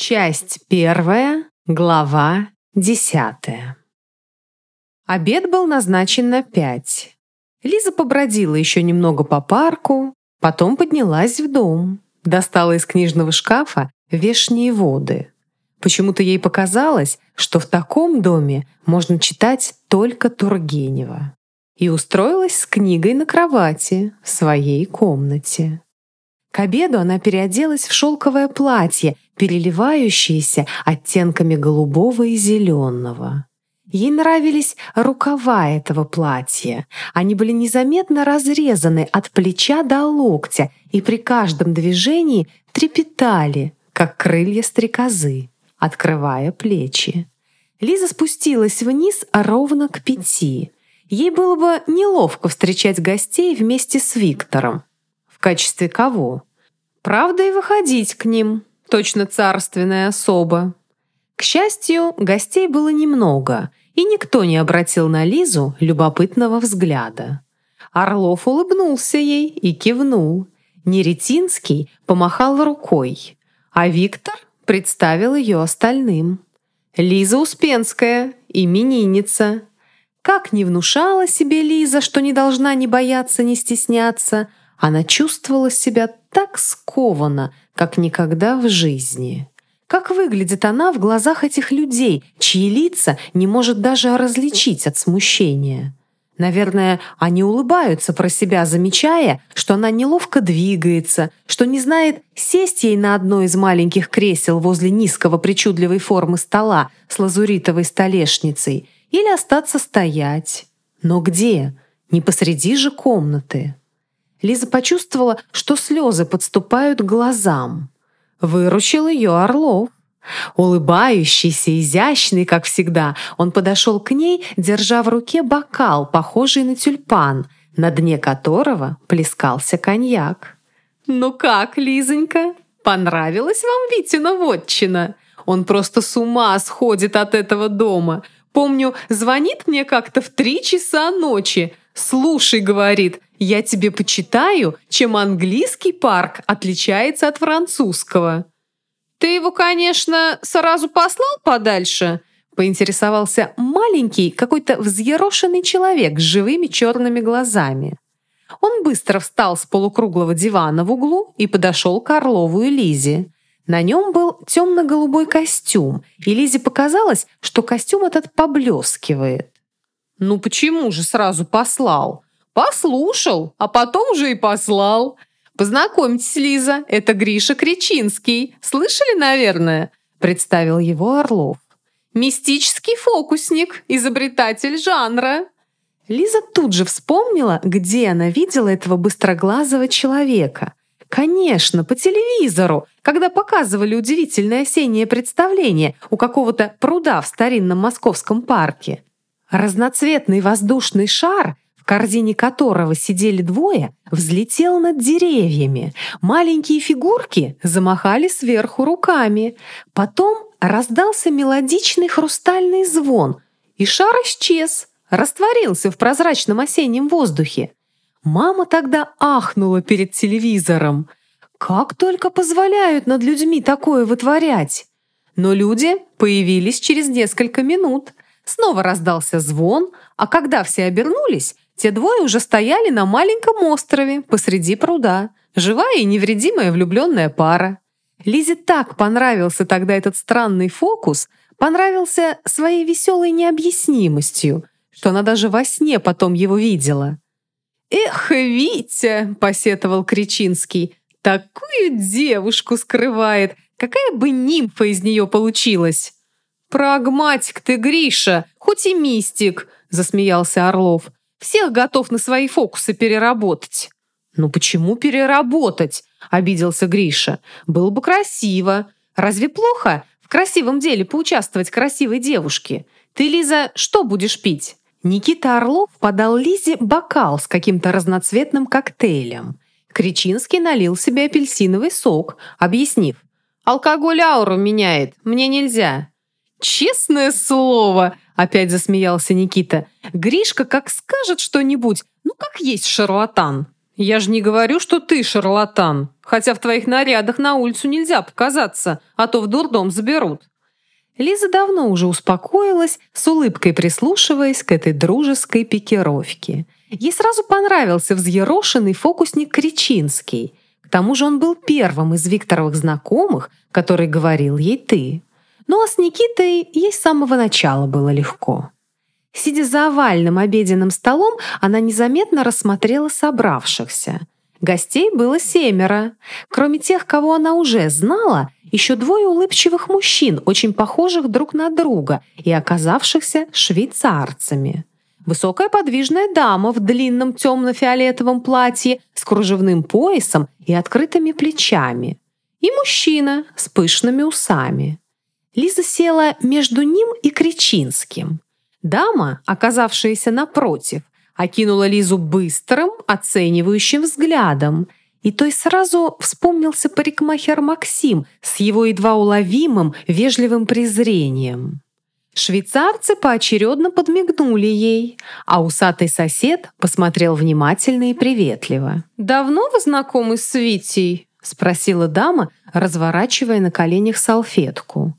Часть первая, глава десятая. Обед был назначен на пять. Лиза побродила еще немного по парку, потом поднялась в дом, достала из книжного шкафа вешние воды. Почему-то ей показалось, что в таком доме можно читать только Тургенева. И устроилась с книгой на кровати в своей комнате. К обеду она переоделась в шелковое платье, переливающееся оттенками голубого и зеленого. Ей нравились рукава этого платья. Они были незаметно разрезаны от плеча до локтя и при каждом движении трепетали, как крылья стрекозы, открывая плечи. Лиза спустилась вниз ровно к пяти. Ей было бы неловко встречать гостей вместе с Виктором качестве кого? Правда и выходить к ним, точно царственная особа. К счастью, гостей было немного, и никто не обратил на Лизу любопытного взгляда. Орлов улыбнулся ей и кивнул. Неретинский помахал рукой, а Виктор представил ее остальным. Лиза Успенская, именинница. Как не внушала себе Лиза, что не должна ни бояться, ни стесняться – она чувствовала себя так скованно, как никогда в жизни. Как выглядит она в глазах этих людей, чьи лица не может даже различить от смущения? Наверное, они улыбаются про себя, замечая, что она неловко двигается, что не знает, сесть ей на одно из маленьких кресел возле низкого причудливой формы стола с лазуритовой столешницей или остаться стоять. Но где? Не посреди же комнаты. Лиза почувствовала, что слезы подступают к глазам. Выручил ее Орлов. Улыбающийся, изящный, как всегда, он подошел к ней, держа в руке бокал, похожий на тюльпан, на дне которого плескался коньяк. «Ну как, Лизонька, понравилась вам Витина вотчина? Он просто с ума сходит от этого дома. Помню, звонит мне как-то в три часа ночи. «Слушай», — говорит, — «я тебе почитаю, чем английский парк отличается от французского». «Ты его, конечно, сразу послал подальше?» — поинтересовался маленький, какой-то взъерошенный человек с живыми черными глазами. Он быстро встал с полукруглого дивана в углу и подошел к Орлову и Лизе. На нем был темно-голубой костюм, и Лизе показалось, что костюм этот поблескивает. «Ну почему же сразу послал?» «Послушал, а потом же и послал». «Познакомьтесь, Лиза, это Гриша Кричинский. Слышали, наверное?» Представил его Орлов. «Мистический фокусник, изобретатель жанра». Лиза тут же вспомнила, где она видела этого быстроглазого человека. Конечно, по телевизору, когда показывали удивительное осеннее представление у какого-то пруда в старинном московском парке. Разноцветный воздушный шар, корзине которого сидели двое, взлетел над деревьями. Маленькие фигурки замахали сверху руками. Потом раздался мелодичный хрустальный звон, и шар исчез, растворился в прозрачном осеннем воздухе. Мама тогда ахнула перед телевизором. Как только позволяют над людьми такое вытворять? Но люди появились через несколько минут. Снова раздался звон, а когда все обернулись, те двое уже стояли на маленьком острове посреди пруда, живая и невредимая влюбленная пара. Лизе так понравился тогда этот странный фокус, понравился своей веселой необъяснимостью, что она даже во сне потом его видела. «Эх, Витя!» — посетовал Кричинский. «Такую девушку скрывает! Какая бы нимфа из нее получилась!» «Прагматик ты, Гриша, хоть и мистик», — засмеялся Орлов. «Всех готов на свои фокусы переработать». «Ну почему переработать?» — обиделся Гриша. «Было бы красиво. Разве плохо в красивом деле поучаствовать красивой девушке? Ты, Лиза, что будешь пить?» Никита Орлов подал Лизе бокал с каким-то разноцветным коктейлем. Кричинский налил себе апельсиновый сок, объяснив. «Алкоголь ауру меняет, мне нельзя». «Честное слово!» — опять засмеялся Никита. «Гришка как скажет что-нибудь, ну как есть шарлатан. «Я же не говорю, что ты шарлатан, хотя в твоих нарядах на улицу нельзя показаться, а то в дурдом заберут». Лиза давно уже успокоилась, с улыбкой прислушиваясь к этой дружеской пикировке. Ей сразу понравился взъерошенный фокусник Кричинский. К тому же он был первым из Викторовых знакомых, который говорил ей «ты». Ну а с Никитой ей с самого начала было легко. Сидя за овальным обеденным столом, она незаметно рассмотрела собравшихся. Гостей было семеро. Кроме тех, кого она уже знала, еще двое улыбчивых мужчин, очень похожих друг на друга и оказавшихся швейцарцами. Высокая подвижная дама в длинном темно-фиолетовом платье с кружевным поясом и открытыми плечами. И мужчина с пышными усами. Лиза села между ним и Кричинским. Дама, оказавшаяся напротив, окинула Лизу быстрым, оценивающим взглядом. И той сразу вспомнился парикмахер Максим с его едва уловимым, вежливым презрением. Швейцарцы поочередно подмигнули ей, а усатый сосед посмотрел внимательно и приветливо. «Давно вы знакомы с Витей?» — спросила дама, разворачивая на коленях салфетку.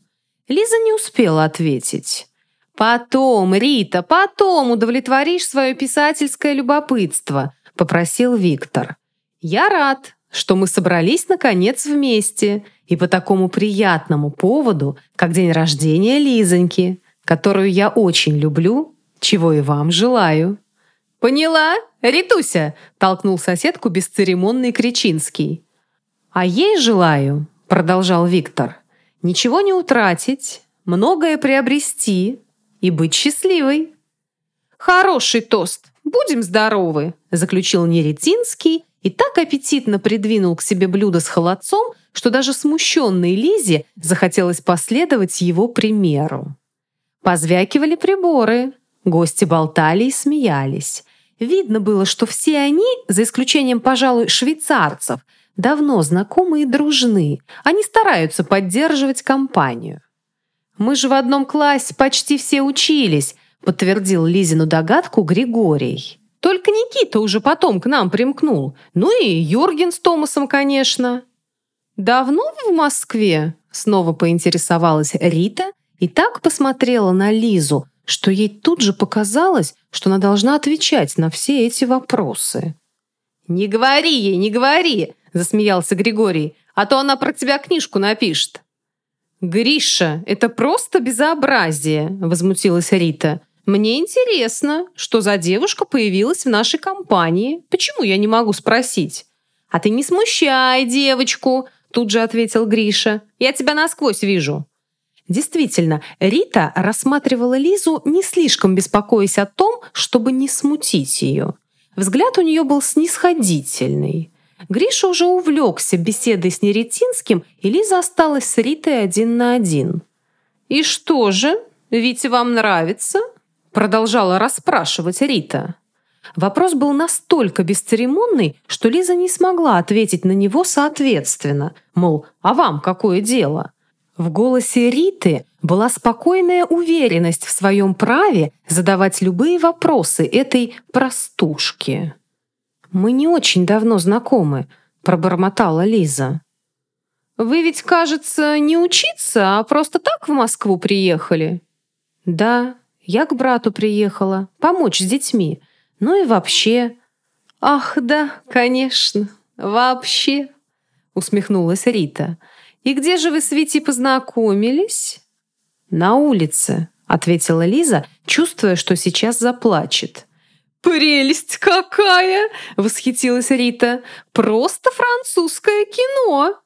Лиза не успела ответить. «Потом, Рита, потом удовлетворишь свое писательское любопытство», — попросил Виктор. «Я рад, что мы собрались, наконец, вместе, и по такому приятному поводу, как день рождения Лизоньки, которую я очень люблю, чего и вам желаю». «Поняла, Ритуся?» — толкнул соседку бесцеремонный Кричинский. «А ей желаю», — продолжал Виктор, — «ничего не утратить, многое приобрести, и быть счастливой. «Хороший тост! Будем здоровы!» заключил Неретинский и так аппетитно придвинул к себе блюдо с холодцом, что даже смущенной Лизе захотелось последовать его примеру. Позвякивали приборы, гости болтали и смеялись. Видно было, что все они, за исключением, пожалуй, швейцарцев, давно знакомы и дружны. Они стараются поддерживать компанию. Мы же в одном классе почти все учились», подтвердил Лизину догадку Григорий. «Только Никита уже потом к нам примкнул. Ну и Юрген с Томасом, конечно». «Давно вы в Москве?» Снова поинтересовалась Рита и так посмотрела на Лизу, что ей тут же показалось, что она должна отвечать на все эти вопросы. «Не говори ей, не говори!» – засмеялся Григорий. «А то она про тебя книжку напишет». «Гриша, это просто безобразие!» – возмутилась Рита. «Мне интересно, что за девушка появилась в нашей компании. Почему я не могу спросить?» «А ты не смущай девочку!» – тут же ответил Гриша. «Я тебя насквозь вижу». Действительно, Рита рассматривала Лизу, не слишком беспокоясь о том, чтобы не смутить ее. Взгляд у нее был снисходительный. Гриша уже увлекся беседой с Неретинским, и Лиза осталась с Ритой один на один. «И что же, Витя вам нравится?» Продолжала расспрашивать Рита. Вопрос был настолько бесцеремонный, что Лиза не смогла ответить на него соответственно. Мол, а вам какое дело? В голосе Риты была спокойная уверенность в своем праве задавать любые вопросы этой простушке. «Мы не очень давно знакомы», — пробормотала Лиза. «Вы ведь, кажется, не учиться, а просто так в Москву приехали?» «Да, я к брату приехала, помочь с детьми. Ну и вообще...» «Ах, да, конечно, вообще...» — усмехнулась Рита. «И где же вы с Витей познакомились?» «На улице», — ответила Лиза, чувствуя, что сейчас заплачет. «Прелесть какая!» — восхитилась Рита. «Просто французское кино!»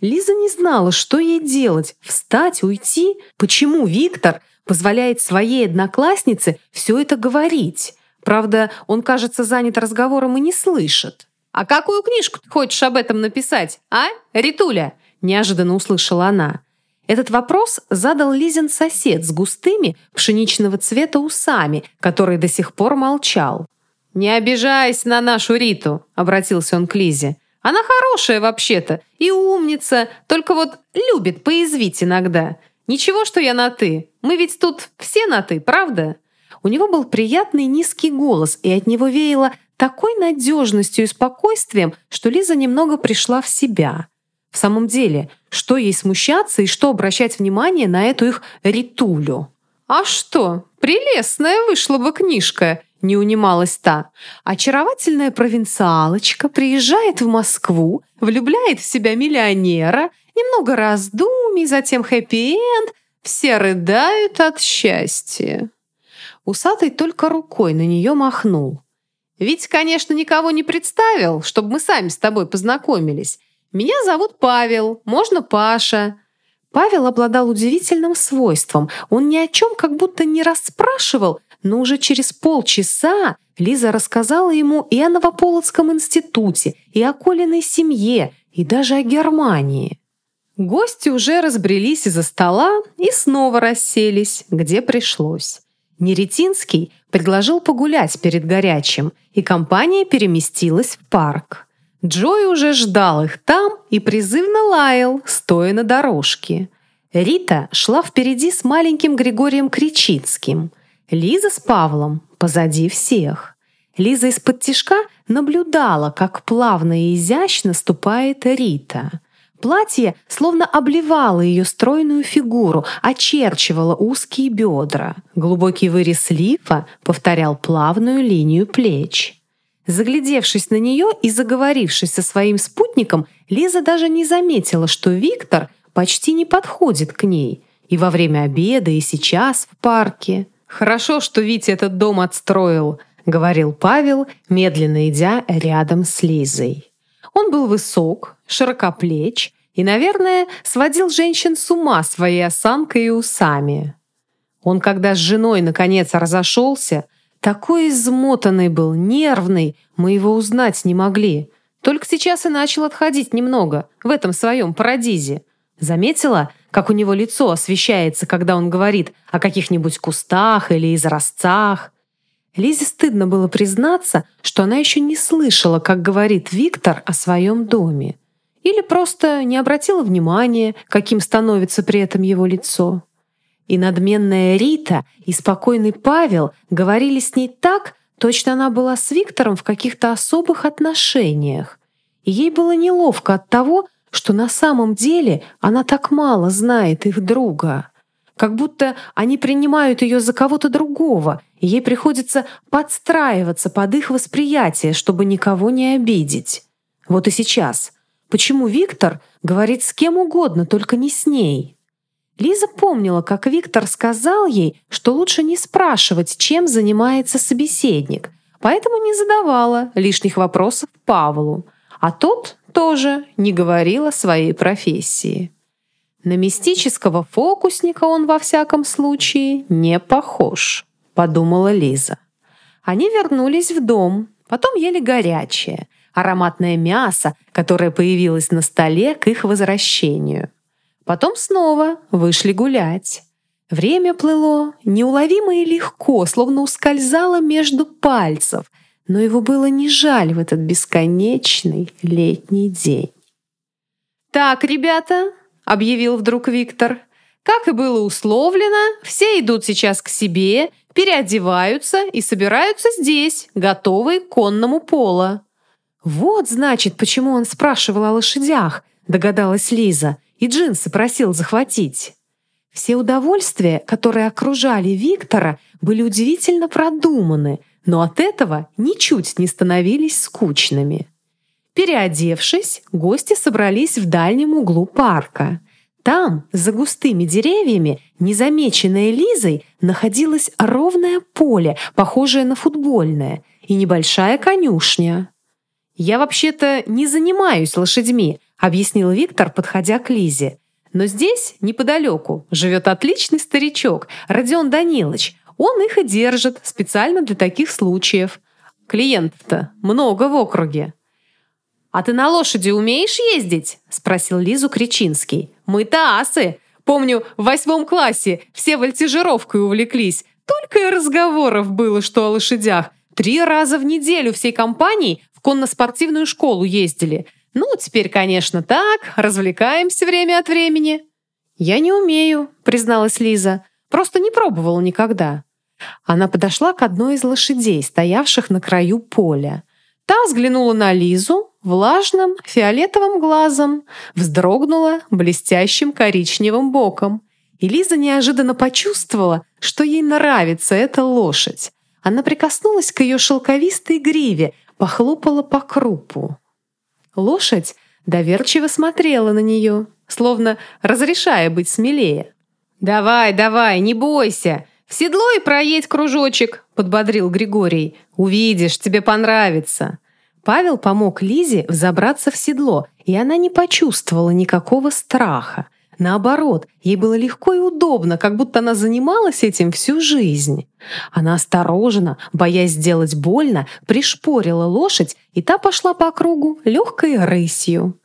Лиза не знала, что ей делать — встать, уйти. Почему Виктор позволяет своей однокласснице все это говорить? Правда, он, кажется, занят разговором и не слышит. «А какую книжку ты хочешь об этом написать, а, Ритуля?» — неожиданно услышала она. Этот вопрос задал Лизин сосед с густыми пшеничного цвета усами, который до сих пор молчал. «Не обижайся на нашу Риту», — обратился он к Лизе. «Она хорошая вообще-то и умница, только вот любит поязвить иногда. Ничего, что я на «ты». Мы ведь тут все на «ты», правда?» У него был приятный низкий голос, и от него веяло такой надежностью и спокойствием, что Лиза немного пришла в себя. В самом деле, что ей смущаться и что обращать внимание на эту их ритулю? «А что, прелестная вышла бы книжка!» — не унималась та. Очаровательная провинциалочка приезжает в Москву, влюбляет в себя миллионера, немного раздумий, затем хэппи-энд, все рыдают от счастья. Усатый только рукой на нее махнул. «Ведь, конечно, никого не представил, чтобы мы сами с тобой познакомились. Меня зовут Павел, можно Паша. Павел обладал удивительным свойством. Он ни о чем как будто не расспрашивал, но уже через полчаса Лиза рассказала ему и о Новополоцком институте, и о Колиной семье, и даже о Германии. Гости уже разбрелись из-за стола и снова расселись, где пришлось. Неретинский предложил погулять перед горячим, и компания переместилась в парк. Джой уже ждал их там и призывно лаял, стоя на дорожке. Рита шла впереди с маленьким Григорием Кричицким. Лиза с Павлом позади всех. Лиза из-под тишка наблюдала, как плавно и изящно ступает Рита. Платье словно обливало ее стройную фигуру, очерчивало узкие бедра. Глубокий вырез лифа повторял плавную линию плеч. Заглядевшись на нее и заговорившись со своим спутником, Лиза даже не заметила, что Виктор почти не подходит к ней. И во время обеда, и сейчас в парке. «Хорошо, что Витя этот дом отстроил», — говорил Павел, медленно идя рядом с Лизой. Он был высок, широкоплеч и, наверное, сводил женщин с ума своей осанкой и усами. Он, когда с женой наконец разошелся, такой измотанный был, нервный, мы его узнать не могли. Только сейчас и начал отходить немного, в этом своем парадизе. Заметила, как у него лицо освещается, когда он говорит о каких-нибудь кустах или изразцах? Лизе стыдно было признаться, что она еще не слышала, как говорит Виктор о своем доме. Или просто не обратила внимания, каким становится при этом его лицо. И надменная Рита, и спокойный Павел говорили с ней так, точно она была с Виктором в каких-то особых отношениях. И ей было неловко от того, что на самом деле она так мало знает их друга. Как будто они принимают ее за кого-то другого, и ей приходится подстраиваться под их восприятие, чтобы никого не обидеть. Вот и сейчас. Почему Виктор говорит с кем угодно, только не с ней? Лиза помнила, как Виктор сказал ей, что лучше не спрашивать, чем занимается собеседник, поэтому не задавала лишних вопросов Павлу, а тот тоже не говорил о своей профессии. На мистического фокусника он во всяком случае не похож, подумала Лиза. Они вернулись в дом, потом ели горячее, ароматное мясо, которое появилось на столе к их возвращению. Потом снова вышли гулять. Время плыло неуловимо и легко, словно ускользало между пальцев, но его было не жаль в этот бесконечный летний день. «Так, ребята», — объявил вдруг Виктор, «как и было условлено, все идут сейчас к себе, переодеваются и собираются здесь, готовые к конному пола». «Вот, значит, почему он спрашивал о лошадях», — догадалась Лиза — и джинсы просил захватить. Все удовольствия, которые окружали Виктора, были удивительно продуманы, но от этого ничуть не становились скучными. Переодевшись, гости собрались в дальнем углу парка. Там, за густыми деревьями, незамеченное Лизой, находилось ровное поле, похожее на футбольное, и небольшая конюшня. «Я вообще-то не занимаюсь лошадьми», объяснил Виктор, подходя к Лизе. Но здесь, неподалеку, живет отличный старичок, Родион Данилович. Он их и держит специально для таких случаев. Клиентов-то много в округе. «А ты на лошади умеешь ездить?» – спросил Лизу Кричинский. «Мы-то асы. Помню, в восьмом классе все вольтижировкой увлеклись. Только и разговоров было, что о лошадях. Три раза в неделю всей компанией в конно-спортивную школу ездили – ну, теперь, конечно, так, развлекаемся время от времени. Я не умею, призналась Лиза. Просто не пробовала никогда. Она подошла к одной из лошадей, стоявших на краю поля. Та взглянула на Лизу влажным фиолетовым глазом, вздрогнула блестящим коричневым боком. И Лиза неожиданно почувствовала, что ей нравится эта лошадь. Она прикоснулась к ее шелковистой гриве, похлопала по крупу. Лошадь доверчиво смотрела на нее, словно разрешая быть смелее. «Давай, давай, не бойся! В седло и проедь кружочек!» – подбодрил Григорий. «Увидишь, тебе понравится!» Павел помог Лизе взобраться в седло, и она не почувствовала никакого страха. Наоборот, ей было легко и удобно, как будто она занималась этим всю жизнь. Она осторожно, боясь сделать больно, пришпорила лошадь, и та пошла по кругу легкой рысью.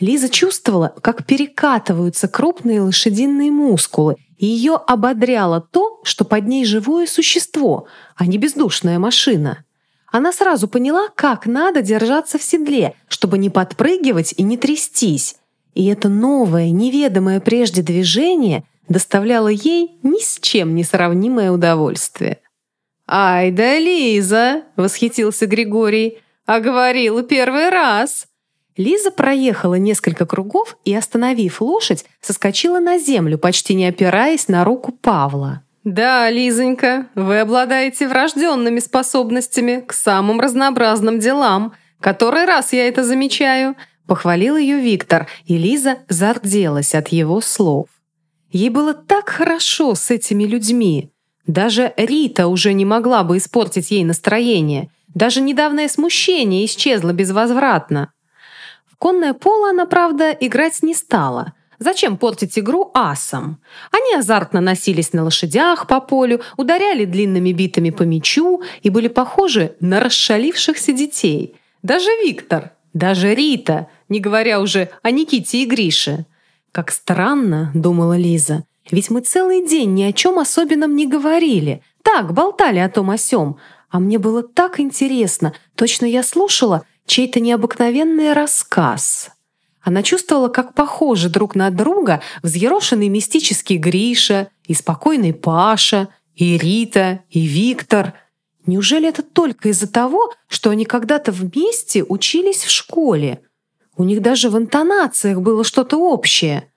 Лиза чувствовала, как перекатываются крупные лошадиные мускулы, и ее ободряло то, что под ней живое существо, а не бездушная машина. Она сразу поняла, как надо держаться в седле, чтобы не подпрыгивать и не трястись. И это новое, неведомое прежде движение доставляло ей ни с чем не сравнимое удовольствие. «Ай да Лиза!» — восхитился Григорий. «А говорил первый раз!» Лиза проехала несколько кругов и, остановив лошадь, соскочила на землю, почти не опираясь на руку Павла. «Да, Лизонька, вы обладаете врожденными способностями к самым разнообразным делам. Который раз я это замечаю», — похвалил ее Виктор, и Лиза зарделась от его слов. Ей было так хорошо с этими людьми. Даже Рита уже не могла бы испортить ей настроение. Даже недавнее смущение исчезло безвозвратно. В конное поло она, правда, играть не стала. Зачем портить игру асам? Они азартно носились на лошадях по полю, ударяли длинными битами по мячу и были похожи на расшалившихся детей. Даже Виктор, даже Рита, не говоря уже о Никите и Грише. «Как странно», — думала Лиза, «ведь мы целый день ни о чем особенном не говорили. Так, болтали о том о сём. А мне было так интересно. Точно я слушала чей-то необыкновенный рассказ. Она чувствовала, как похожи друг на друга взъерошенный мистический Гриша и спокойный Паша, и Рита, и Виктор. Неужели это только из-за того, что они когда-то вместе учились в школе? У них даже в интонациях было что-то общее.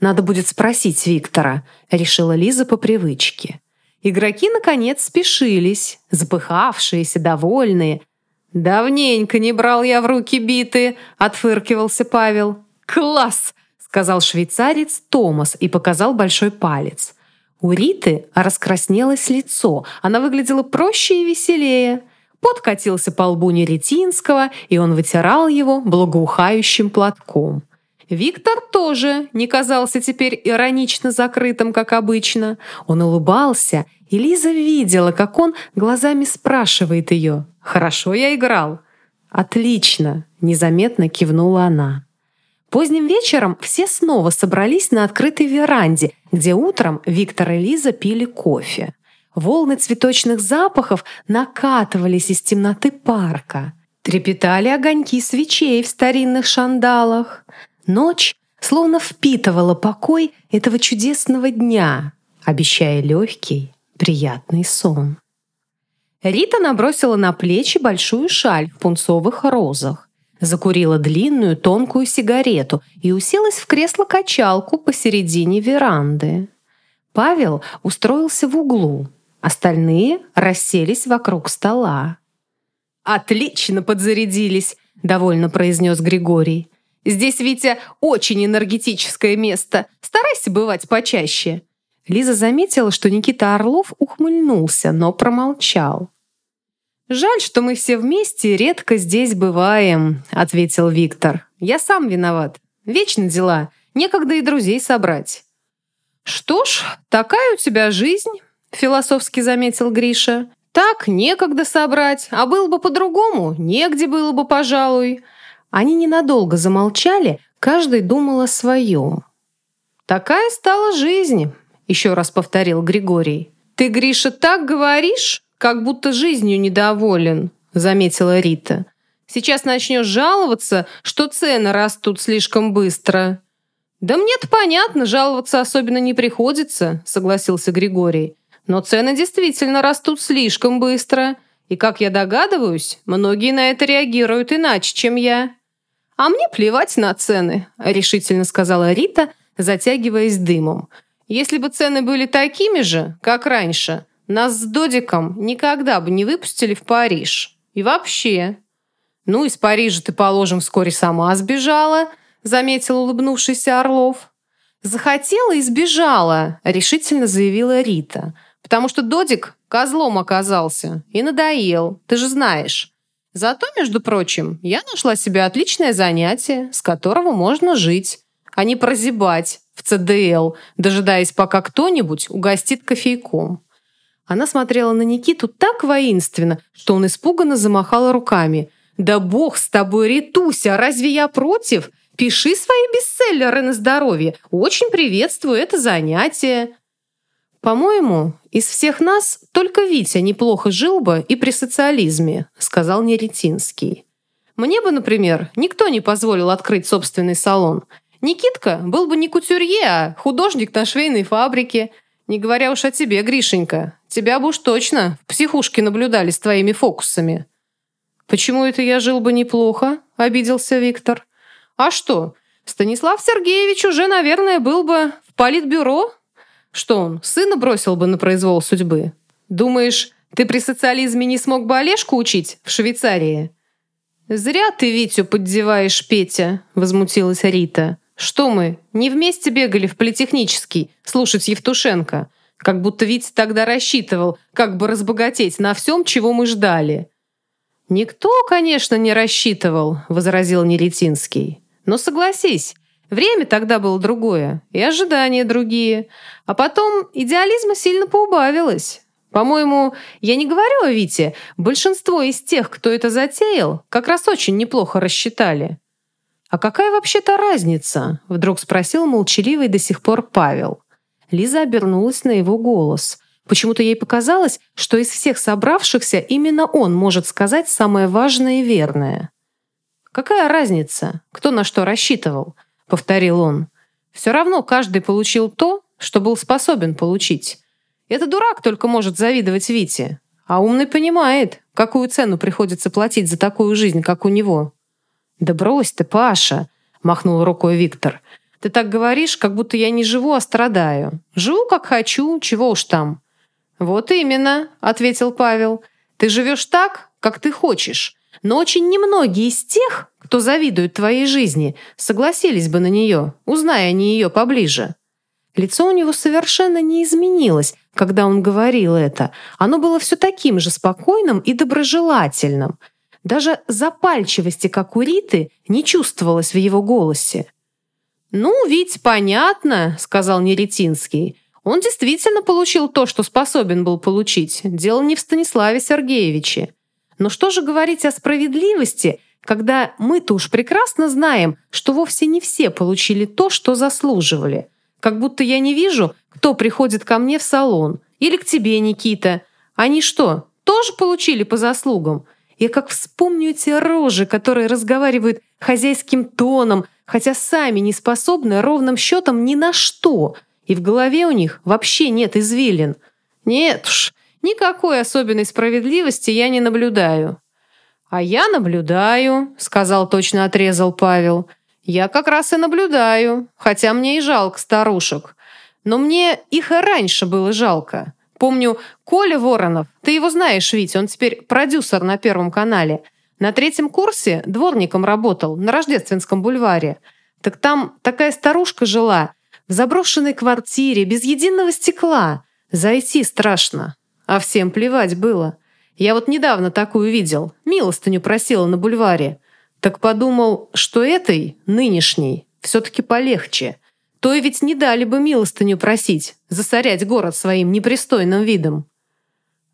Надо будет спросить Виктора, решила Лиза по привычке. Игроки, наконец, спешились, запыхавшиеся, довольные – «Давненько не брал я в руки биты», — отфыркивался Павел. «Класс!» — сказал швейцарец Томас и показал большой палец. У Риты раскраснелось лицо, она выглядела проще и веселее. Пот катился по лбу Неретинского, и он вытирал его благоухающим платком. Виктор тоже не казался теперь иронично закрытым, как обычно. Он улыбался, и Лиза видела, как он глазами спрашивает ее «Хорошо я играл?» «Отлично!» — незаметно кивнула она. Поздним вечером все снова собрались на открытой веранде, где утром Виктор и Лиза пили кофе. Волны цветочных запахов накатывались из темноты парка. Трепетали огоньки свечей в старинных шандалах. Ночь словно впитывала покой этого чудесного дня, обещая легкий, приятный сон. Рита набросила на плечи большую шаль в пунцовых розах, закурила длинную тонкую сигарету и уселась в кресло-качалку посередине веранды. Павел устроился в углу, остальные расселись вокруг стола. «Отлично подзарядились», — довольно произнес Григорий. «Здесь, Витя, очень энергетическое место. Старайся бывать почаще». Лиза заметила, что Никита Орлов ухмыльнулся, но промолчал. «Жаль, что мы все вместе редко здесь бываем», — ответил Виктор. «Я сам виноват. Вечно дела. Некогда и друзей собрать». «Что ж, такая у тебя жизнь», — философски заметил Гриша. «Так, некогда собрать, а было бы по-другому, негде было бы, пожалуй». Они ненадолго замолчали, каждый думал о своем. «Такая стала жизнь», — еще раз повторил Григорий. «Ты, Гриша, так говоришь, как будто жизнью недоволен», — заметила Рита. «Сейчас начнешь жаловаться, что цены растут слишком быстро». «Да мне-то понятно, жаловаться особенно не приходится», — согласился Григорий. «Но цены действительно растут слишком быстро. И, как я догадываюсь, многие на это реагируют иначе, чем я. «А мне плевать на цены», — решительно сказала Рита, затягиваясь дымом. «Если бы цены были такими же, как раньше, нас с Додиком никогда бы не выпустили в Париж. И вообще...» «Ну, из Парижа ты, положим, вскоре сама сбежала», — заметил улыбнувшийся Орлов. «Захотела и сбежала», — решительно заявила Рита. «Потому что Додик козлом оказался и надоел, ты же знаешь. Зато, между прочим, я нашла себе отличное занятие, с которого можно жить, а не прозябать в ЦДЛ, дожидаясь, пока кто-нибудь угостит кофейком. Она смотрела на Никиту так воинственно, что он испуганно замахал руками. «Да бог с тобой, Ритуся, разве я против? Пиши свои бестселлеры на здоровье. Очень приветствую это занятие». «По-моему, из всех нас только Витя неплохо жил бы и при социализме», сказал Неретинский. «Мне бы, например, никто не позволил открыть собственный салон. Никитка был бы не кутюрье, а художник на швейной фабрике. Не говоря уж о тебе, Гришенька. Тебя бы уж точно в психушке наблюдали с твоими фокусами». «Почему это я жил бы неплохо?» – обиделся Виктор. «А что, Станислав Сергеевич уже, наверное, был бы в политбюро что он, сына бросил бы на произвол судьбы? Думаешь, ты при социализме не смог бы Олежку учить в Швейцарии?» «Зря ты Витю поддеваешь, Петя», — возмутилась Рита. «Что мы, не вместе бегали в политехнический слушать Евтушенко? Как будто Витя тогда рассчитывал, как бы разбогатеть на всем, чего мы ждали». «Никто, конечно, не рассчитывал», — возразил Неретинский. «Но согласись, Время тогда было другое, и ожидания другие. А потом идеализма сильно поубавилось. По-моему, я не говорю о Вите, большинство из тех, кто это затеял, как раз очень неплохо рассчитали. «А какая вообще-то разница?» — вдруг спросил молчаливый до сих пор Павел. Лиза обернулась на его голос. Почему-то ей показалось, что из всех собравшихся именно он может сказать самое важное и верное. «Какая разница? Кто на что рассчитывал? — повторил он. «Все равно каждый получил то, что был способен получить. Это дурак только может завидовать Вите, а умный понимает, какую цену приходится платить за такую жизнь, как у него». «Да брось ты, Паша!» — махнул рукой Виктор. «Ты так говоришь, как будто я не живу, а страдаю. Живу, как хочу, чего уж там». «Вот именно», — ответил Павел. «Ты живешь так, как ты хочешь, но очень немногие из тех, кто завидует твоей жизни, согласились бы на нее, узная они ее поближе. Лицо у него совершенно не изменилось, когда он говорил это. Оно было все таким же спокойным и доброжелательным. Даже запальчивости, как у Риты, не чувствовалось в его голосе. «Ну, ведь понятно», — сказал Неретинский. «Он действительно получил то, что способен был получить. Дело не в Станиславе Сергеевиче. Но что же говорить о справедливости, когда мы-то уж прекрасно знаем, что вовсе не все получили то, что заслуживали? Как будто я не вижу, кто приходит ко мне в салон. Или к тебе, Никита. Они что, тоже получили по заслугам? Я как вспомню эти рожи, которые разговаривают хозяйским тоном, хотя сами не способны ровным счетом ни на что, и в голове у них вообще нет извилин. Нет уж, Никакой особенной справедливости я не наблюдаю». «А я наблюдаю», — сказал точно отрезал Павел. «Я как раз и наблюдаю, хотя мне и жалко старушек. Но мне их и раньше было жалко. Помню, Коля Воронов, ты его знаешь, Вить, он теперь продюсер на Первом канале. На третьем курсе дворником работал на Рождественском бульваре. Так там такая старушка жила, в заброшенной квартире, без единого стекла. Зайти страшно. А всем плевать было. Я вот недавно такую видел. Милостыню просила на бульваре. Так подумал, что этой, нынешней, все-таки полегче. То и ведь не дали бы милостыню просить, засорять город своим непристойным видом.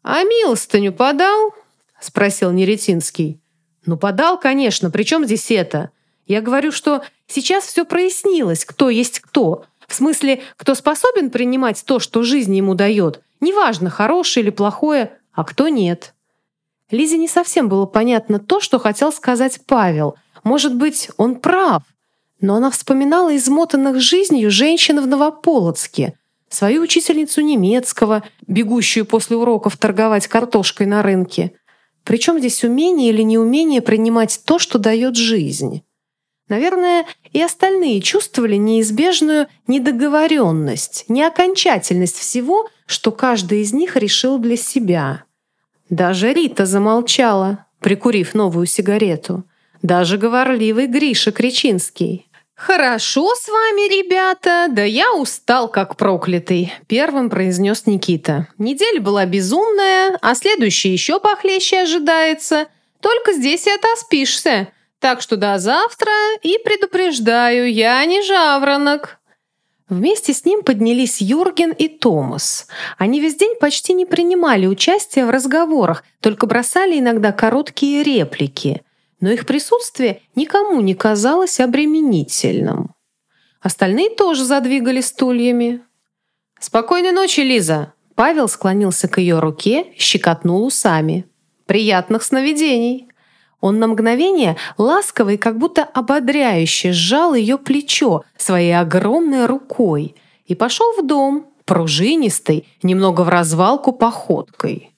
«А милостыню подал?» — спросил Неретинский. «Ну, подал, конечно. Причем здесь это? Я говорю, что сейчас все прояснилось, кто есть кто. В смысле, кто способен принимать то, что жизнь ему дает, Неважно, хорошее или плохое, а кто нет. Лизе не совсем было понятно то, что хотел сказать Павел. Может быть, он прав. Но она вспоминала измотанных жизнью женщин в Новополоцке, свою учительницу немецкого, бегущую после уроков торговать картошкой на рынке. Причем здесь умение или неумение принимать то, что дает жизнь? Наверное, и остальные чувствовали неизбежную недоговоренность, неокончательность всего, что каждый из них решил для себя. Даже Рита замолчала, прикурив новую сигарету. Даже говорливый Гриша Кричинский. «Хорошо с вами, ребята, да я устал как проклятый», — первым произнес Никита. «Неделя была безумная, а следующая еще похлеще ожидается. Только здесь и отоспишься. Так что до завтра и предупреждаю, я не жаворонок». Вместе с ним поднялись Юрген и Томас. Они весь день почти не принимали участия в разговорах, только бросали иногда короткие реплики — но их присутствие никому не казалось обременительным. Остальные тоже задвигали стульями. «Спокойной ночи, Лиза!» Павел склонился к ее руке, щекотнул усами. «Приятных сновидений!» Он на мгновение ласково и как будто ободряюще сжал ее плечо своей огромной рукой и пошел в дом, пружинистой, немного в развалку походкой.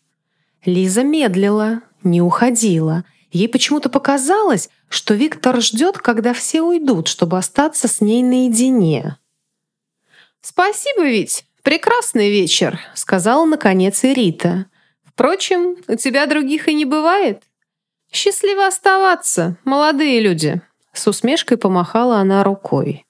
Лиза медлила, не уходила, Ей почему-то показалось, что Виктор ждет, когда все уйдут, чтобы остаться с ней наедине. «Спасибо, ведь прекрасный вечер», — сказала наконец и Рита. «Впрочем, у тебя других и не бывает. Счастливо оставаться, молодые люди», — с усмешкой помахала она рукой.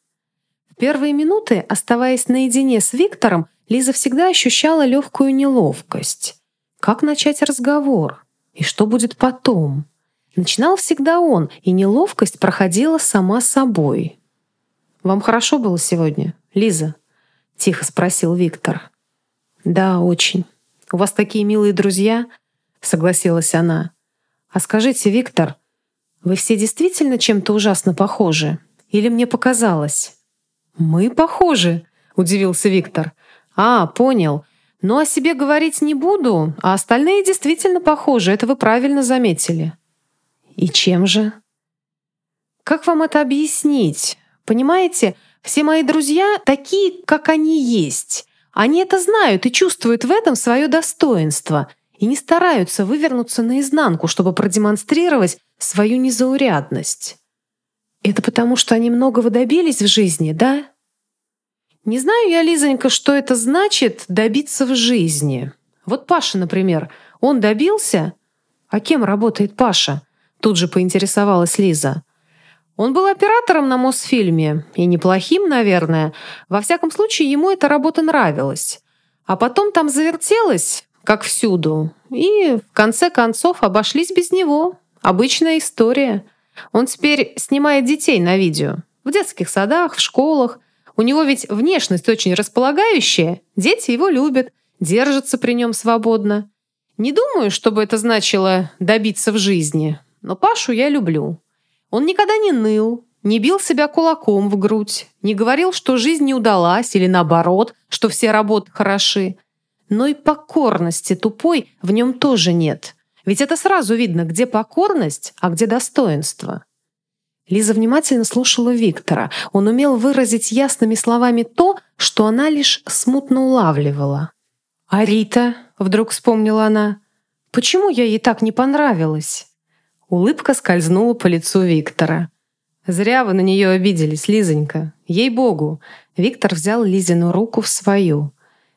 В первые минуты, оставаясь наедине с Виктором, Лиза всегда ощущала легкую неловкость. Как начать разговор? И что будет потом? Начинал всегда он, и неловкость проходила сама собой. «Вам хорошо было сегодня, Лиза?» — тихо спросил Виктор. «Да, очень. У вас такие милые друзья?» — согласилась она. «А скажите, Виктор, вы все действительно чем-то ужасно похожи? Или мне показалось?» «Мы похожи», — удивился Виктор. «А, понял. Но о себе говорить не буду, а остальные действительно похожи, это вы правильно заметили». И чем же? Как вам это объяснить? Понимаете, все мои друзья такие, как они есть. Они это знают и чувствуют в этом свое достоинство и не стараются вывернуться наизнанку, чтобы продемонстрировать свою незаурядность. Это потому, что они многого добились в жизни, да? Не знаю я, Лизонька, что это значит добиться в жизни. Вот Паша, например, он добился? А кем работает Паша? Тут же поинтересовалась Лиза. Он был оператором на Мосфильме, и неплохим, наверное. Во всяком случае, ему эта работа нравилась. А потом там завертелось, как всюду. И в конце концов обошлись без него. Обычная история. Он теперь снимает детей на видео. В детских садах, в школах. У него ведь внешность очень располагающая. Дети его любят, держатся при нем свободно. Не думаю, чтобы это значило добиться в жизни. Но Пашу я люблю. Он никогда не ныл, не бил себя кулаком в грудь, не говорил, что жизнь не удалась или наоборот, что все работы хороши. Но и покорности тупой в нем тоже нет. Ведь это сразу видно, где покорность, а где достоинство. Лиза внимательно слушала Виктора. Он умел выразить ясными словами то, что она лишь смутно улавливала. «А Рита?» — вдруг вспомнила она. «Почему я ей так не понравилась?» Улыбка скользнула по лицу Виктора. «Зря вы на нее обиделись, Лизонька. Ей-богу!» Виктор взял Лизину руку в свою.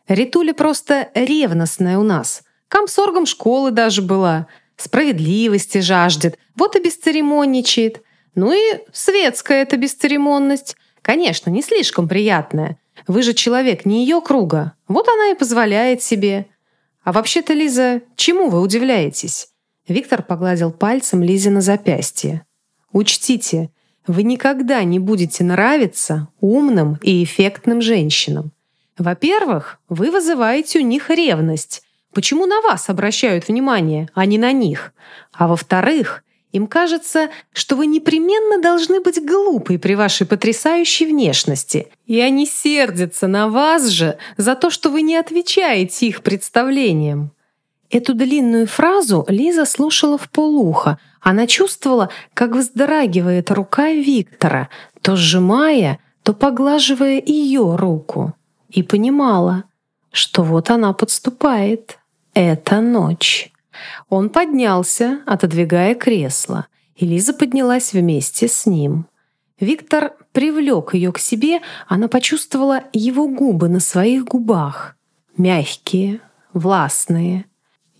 «Ритуля просто ревностная у нас. Комсоргом школы даже была. Справедливости жаждет. Вот и бесцеремонничает. Ну и светская эта бесцеремонность. Конечно, не слишком приятная. Вы же человек не ее круга. Вот она и позволяет себе. А вообще-то, Лиза, чему вы удивляетесь? Виктор погладил пальцем Лизе на запястье. «Учтите, вы никогда не будете нравиться умным и эффектным женщинам. Во-первых, вы вызываете у них ревность. Почему на вас обращают внимание, а не на них? А во-вторых, им кажется, что вы непременно должны быть глупой при вашей потрясающей внешности. И они сердятся на вас же за то, что вы не отвечаете их представлениям. Эту длинную фразу Лиза слушала в полухо. Она чувствовала, как вздрагивает рука Виктора, то сжимая, то поглаживая ее руку. И понимала, что вот она подступает. Это ночь. Он поднялся, отодвигая кресло, и Лиза поднялась вместе с ним. Виктор привлек ее к себе, она почувствовала его губы на своих губах. Мягкие, властные.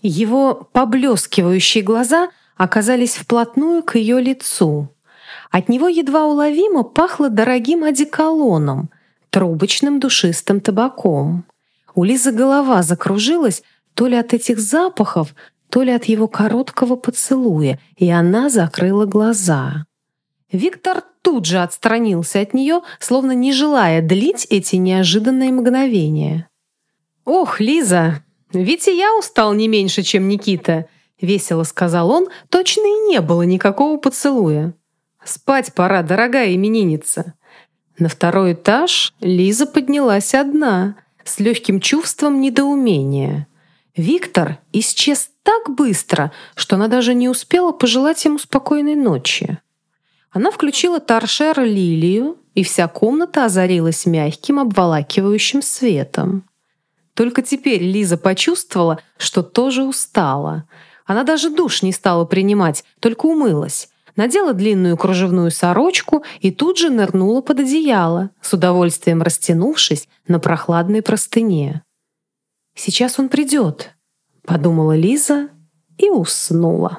Его поблескивающие глаза оказались вплотную к ее лицу. От него едва уловимо пахло дорогим одеколоном, трубочным душистым табаком. У Лизы голова закружилась то ли от этих запахов, то ли от его короткого поцелуя, и она закрыла глаза. Виктор тут же отстранился от нее, словно не желая длить эти неожиданные мгновения. «Ох, Лиза, ведь и я устал не меньше, чем Никита», — весело сказал он, точно и не было никакого поцелуя. «Спать пора, дорогая именинница». На второй этаж Лиза поднялась одна, с легким чувством недоумения. Виктор исчез так быстро, что она даже не успела пожелать ему спокойной ночи. Она включила торшер лилию, и вся комната озарилась мягким обволакивающим светом. Только теперь Лиза почувствовала, что тоже устала. Она даже душ не стала принимать, только умылась. Надела длинную кружевную сорочку и тут же нырнула под одеяло, с удовольствием растянувшись на прохладной простыне. «Сейчас он придет», — подумала Лиза и уснула.